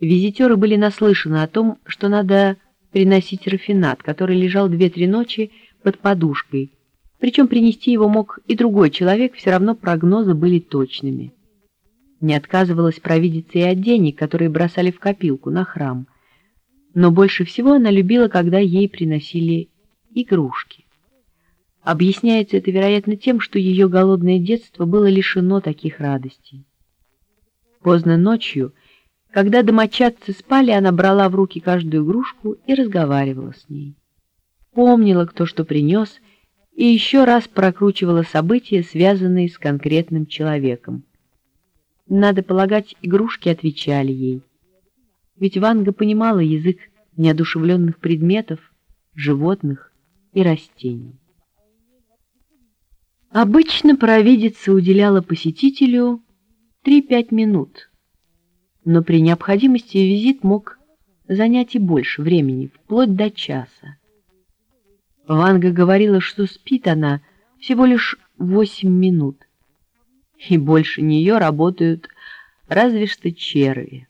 Визитеры были наслышаны о том, что надо приносить рафинат, который лежал две-три ночи под подушкой, причем принести его мог и другой человек, все равно прогнозы были точными. Не отказывалась провидица и от денег, которые бросали в копилку на храм, но больше всего она любила, когда ей приносили игрушки. Объясняется это, вероятно, тем, что ее голодное детство было лишено таких радостей. Поздно ночью когда домочадцы спали, она брала в руки каждую игрушку и разговаривала с ней. Помнила, кто что принес, и еще раз прокручивала события, связанные с конкретным человеком. Надо полагать, игрушки отвечали ей. Ведь Ванга понимала язык неодушевленных предметов, животных и растений. Обычно провидица уделяла посетителю 3-5 минут, но при необходимости визит мог занять и больше времени, вплоть до часа. Ванга говорила, что спит она всего лишь восемь минут, и больше нее работают разве что черви.